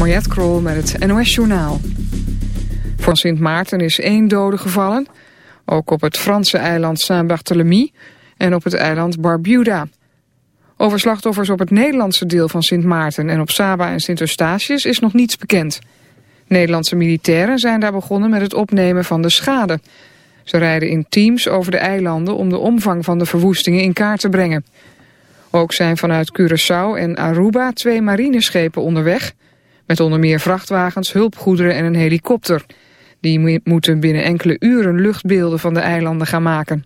Mariette Krol met het NOS Journaal. Voor Sint Maarten is één dode gevallen. Ook op het Franse eiland Saint-Barthélemy en op het eiland Barbuda. Over slachtoffers op het Nederlandse deel van Sint Maarten en op Saba en Sint Eustatius is nog niets bekend. Nederlandse militairen zijn daar begonnen met het opnemen van de schade. Ze rijden in teams over de eilanden om de omvang van de verwoestingen in kaart te brengen. Ook zijn vanuit Curaçao en Aruba twee marineschepen onderweg... met onder meer vrachtwagens, hulpgoederen en een helikopter. Die moeten binnen enkele uren luchtbeelden van de eilanden gaan maken.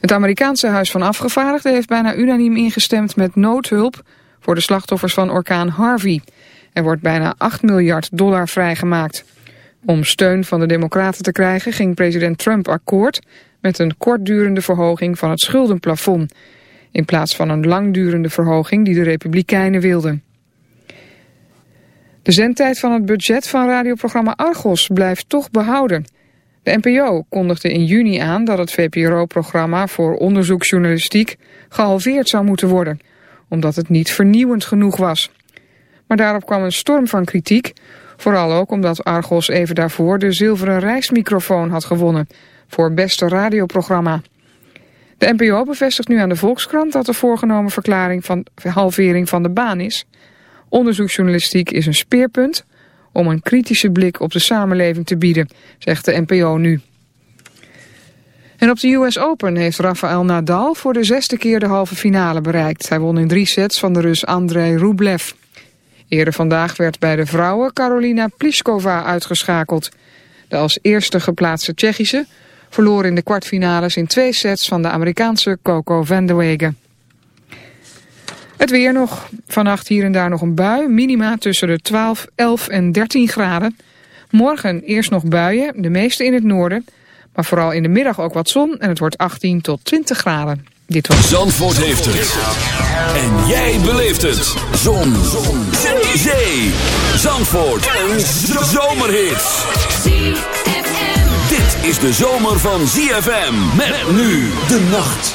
Het Amerikaanse Huis van Afgevaardigden heeft bijna unaniem ingestemd met noodhulp... voor de slachtoffers van orkaan Harvey. Er wordt bijna 8 miljard dollar vrijgemaakt. Om steun van de democraten te krijgen ging president Trump akkoord... met een kortdurende verhoging van het schuldenplafond in plaats van een langdurende verhoging die de Republikeinen wilden. De zendtijd van het budget van radioprogramma Argos blijft toch behouden. De NPO kondigde in juni aan dat het VPRO-programma voor onderzoeksjournalistiek gehalveerd zou moeten worden, omdat het niet vernieuwend genoeg was. Maar daarop kwam een storm van kritiek, vooral ook omdat Argos even daarvoor de zilveren reismicrofoon had gewonnen voor beste radioprogramma. De NPO bevestigt nu aan de Volkskrant dat de voorgenomen verklaring van halvering van de baan is. Onderzoeksjournalistiek is een speerpunt om een kritische blik op de samenleving te bieden, zegt de NPO nu. En op de US Open heeft Rafael Nadal voor de zesde keer de halve finale bereikt. Hij won in drie sets van de Rus Andrei Rublev. Eerder vandaag werd bij de vrouwen Carolina Pliskova uitgeschakeld. De als eerste geplaatste Tsjechische verloor in de kwartfinales in twee sets van de Amerikaanse Coco Vandeweghe. Het weer nog. Vannacht hier en daar nog een bui. Minima tussen de 12, 11 en 13 graden. Morgen eerst nog buien, de meeste in het noorden. Maar vooral in de middag ook wat zon en het wordt 18 tot 20 graden. Dit was... Zandvoort heeft het. En jij beleeft het. Zon. zon. Zee. Zandvoort. Een zomerhit is de zomer van ZFM. Met, nu de nacht.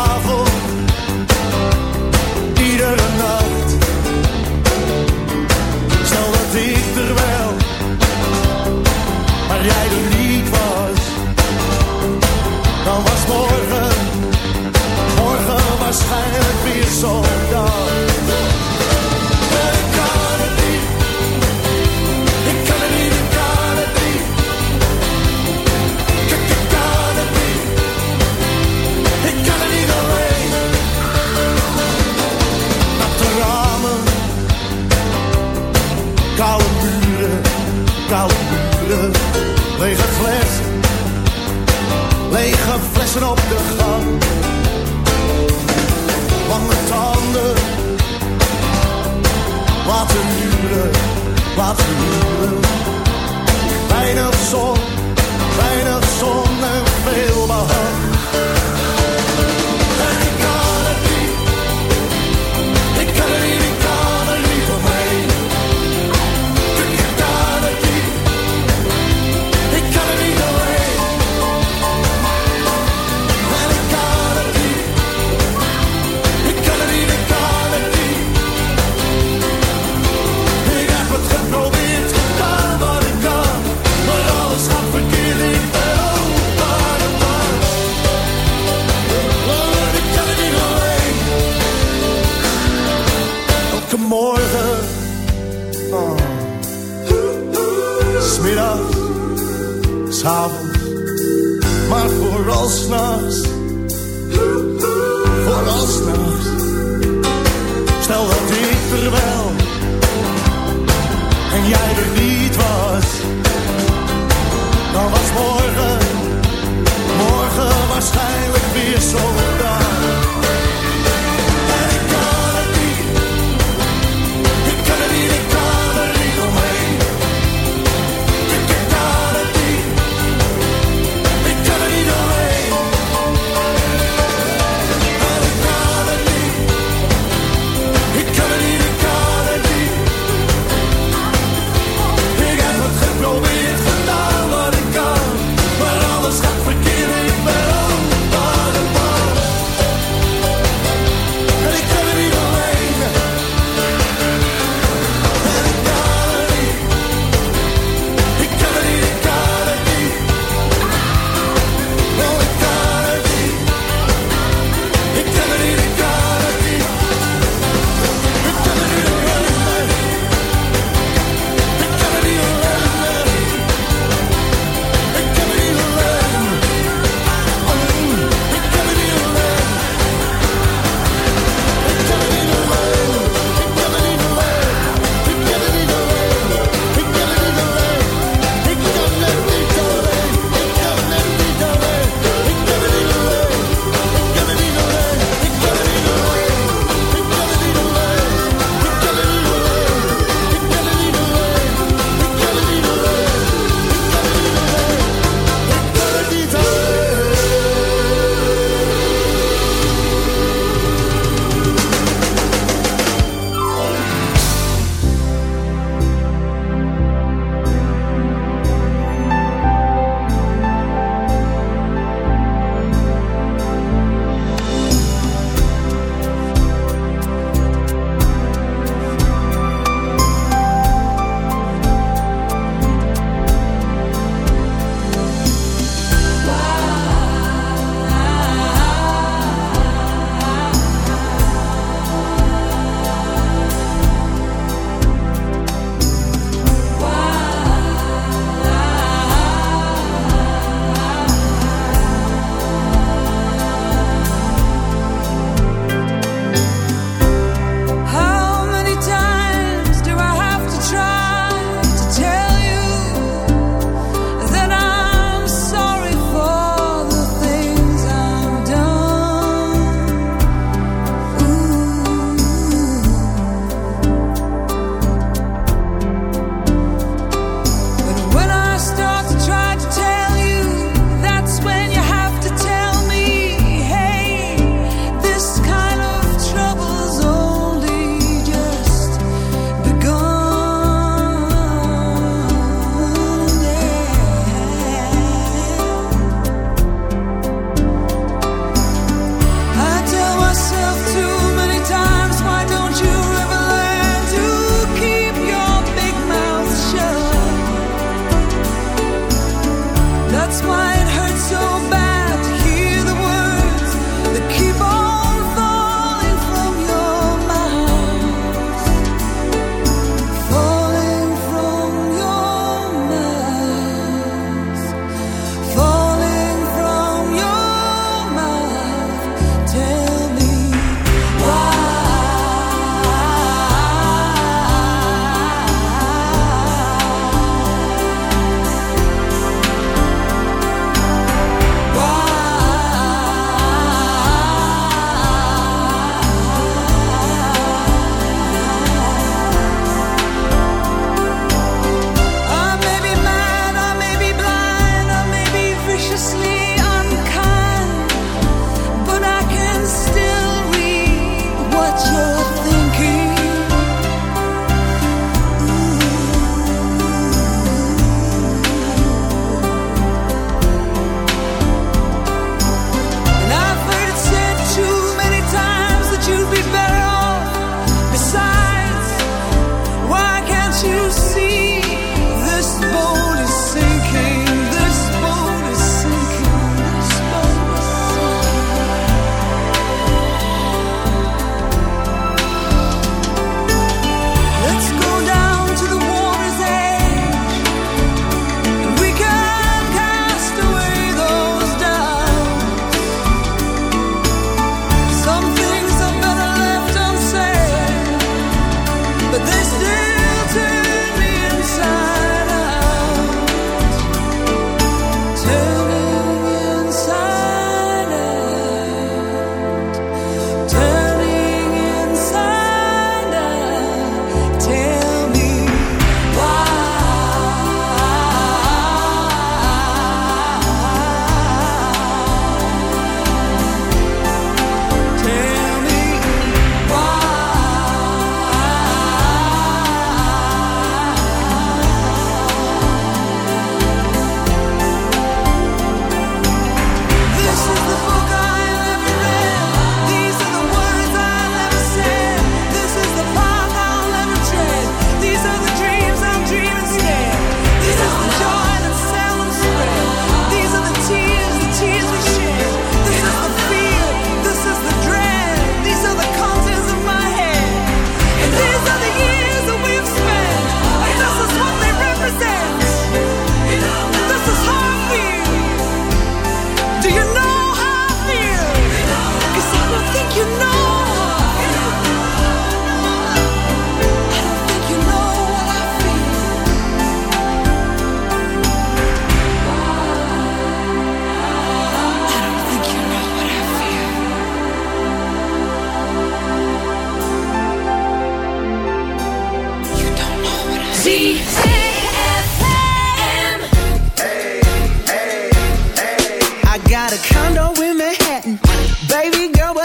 dansen op de gang. Lange tanden, wat een huwelijk, wat een huwelijk. Weinig zon, weinig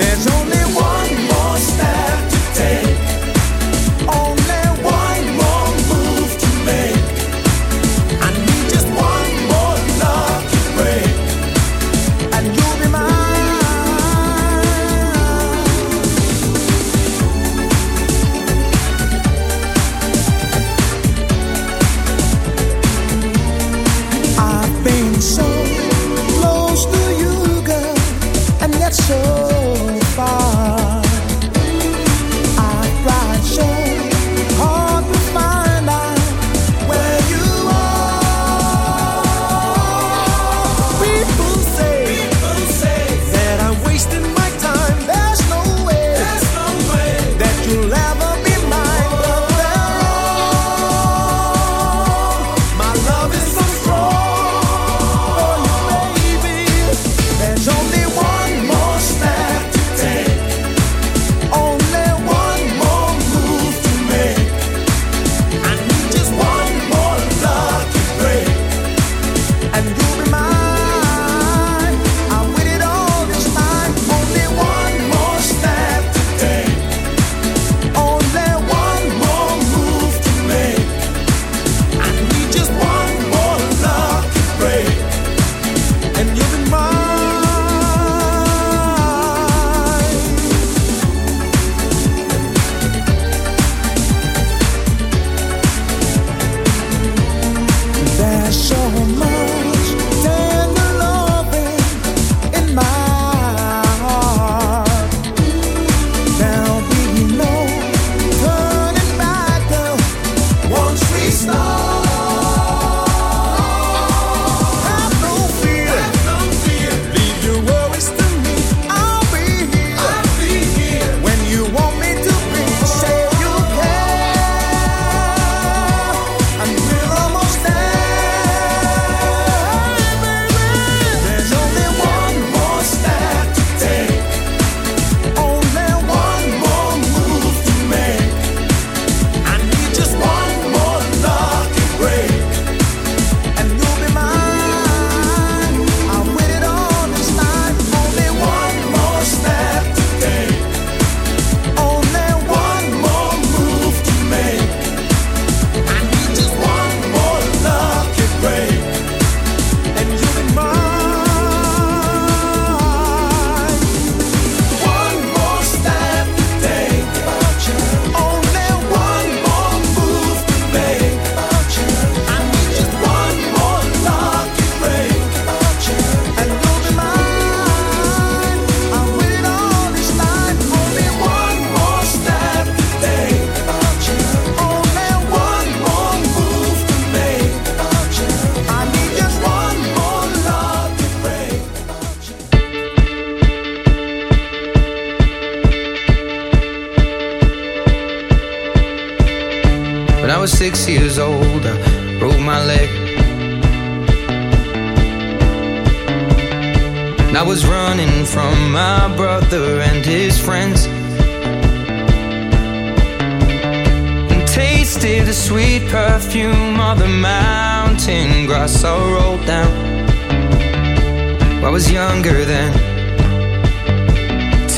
There's only one.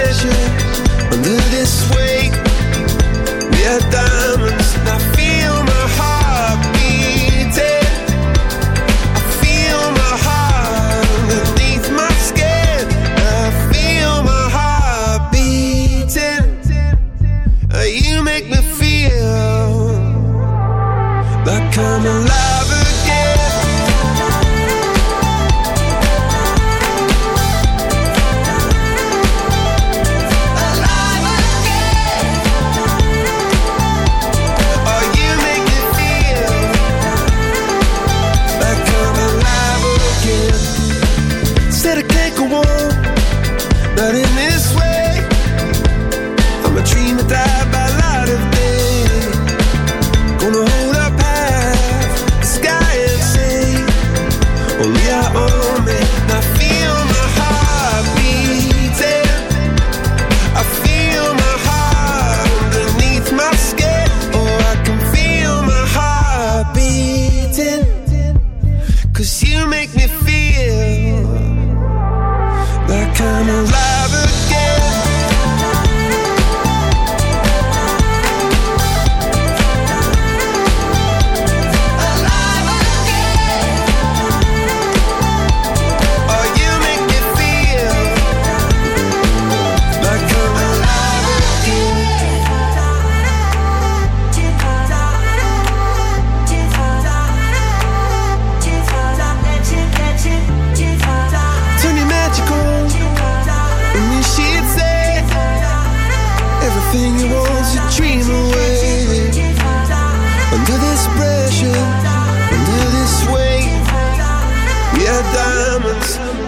treasure under this weight we are dying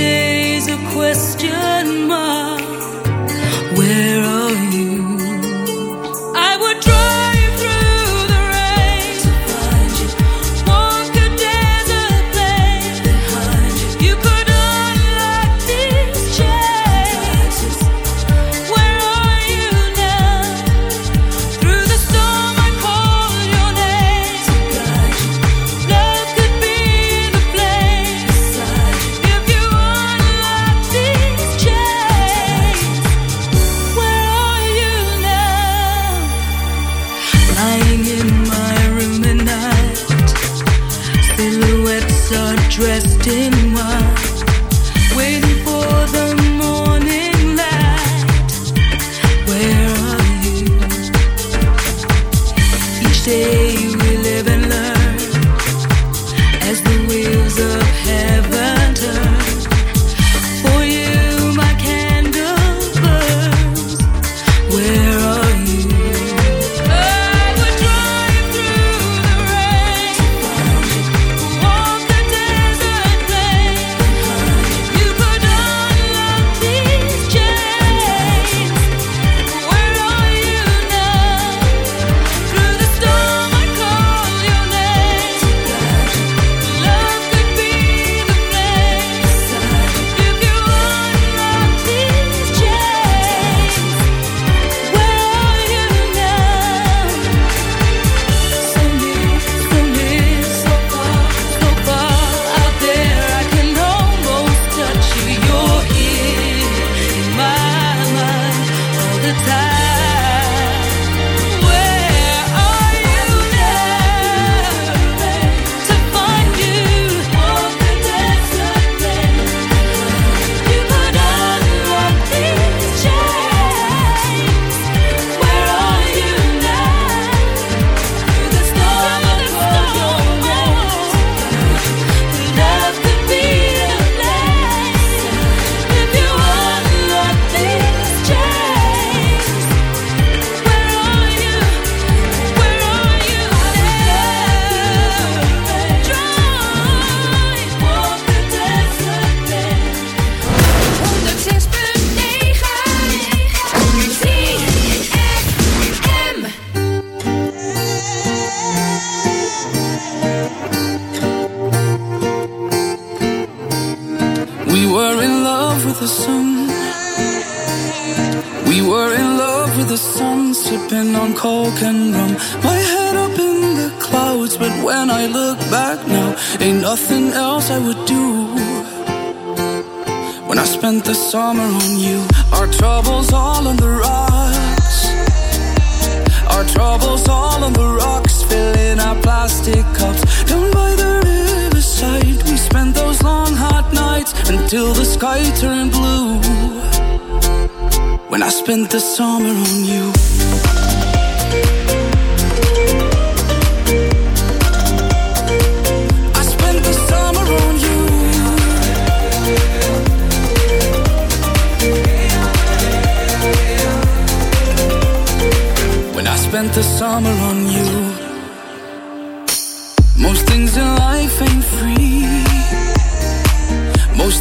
days a question mark. Where are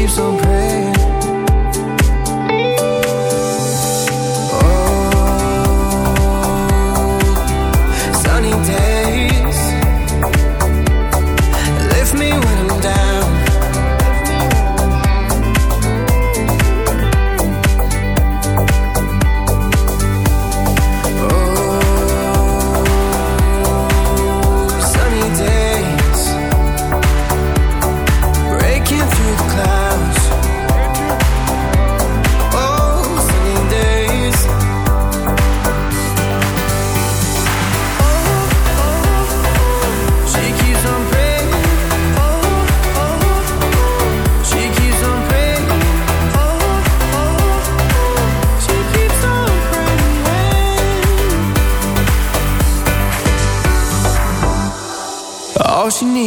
keeps on praying.